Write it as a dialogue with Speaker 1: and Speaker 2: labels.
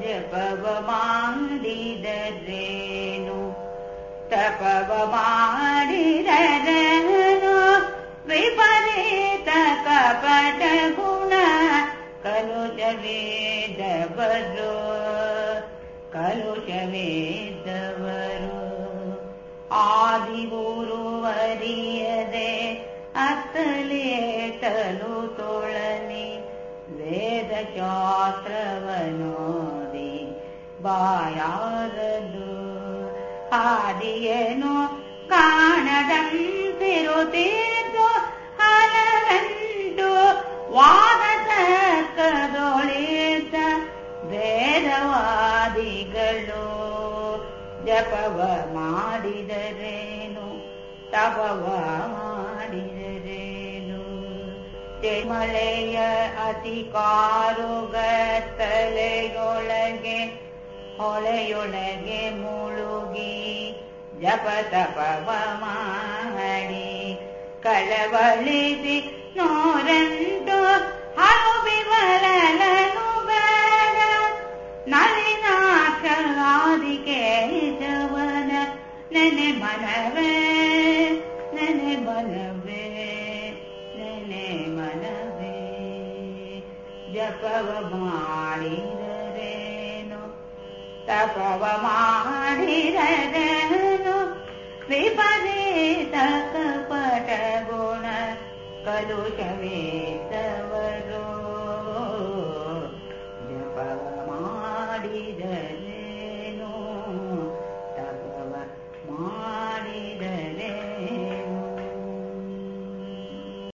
Speaker 1: ಜಪವ ಮಾಡಿದರೇನು ತಪವ ಮಾಡಿದರೇನು ವಿಪರೀತ ಕಪಟ ಗುಣ ಕಲುಷವೇದವರು ಕಲುಷವೇದವರು ಆದಿಗುರುವರಿಯದೆ ಅತ್ತಲೇಟಲು ತೊಳನಿ ವೇದ ಶಾಸ್ತ್ರವನೋದಿ ಬಾಯಾರದು ಆದಿಯೇನು ಕಾಣದಂತಿರುತ್ತೀರ್ದು ಹಲವೆಂಟು ವಾದ ತಕ್ಕದೊಳಿತ ವೇದವಾದಿಗಳು ಜಪವ ಮಾಡಿದರೇನು ತಪವ ಮಾಡಿದರೇನು ಮಳೆಯ ಅತಿ ಕಾರುಗತ್ತಲೆಯೊಳಗೆ ಹೊಳೆಯೊಳಗೆ ಮುಳುಗಿ ಜಪ ತಪವ ಮಾಡಿ ಕಳವಳಿಸಿ ನೂರೆಂಟು ಹಲುಬಿ ಬರಲನು ಬೇಡ ನಳಿನಾಕ್ಷರಾದಿ ಕೇಶವನ ನೆನೆ ಮನವೇ ನೆನೆ ಮನವೇ ನೆನೆ ಮನವೇ ಜಪವ ಮಾಡಿದರೇನು वमानिरदनु विपदेतक पट गुण कलुष वेतव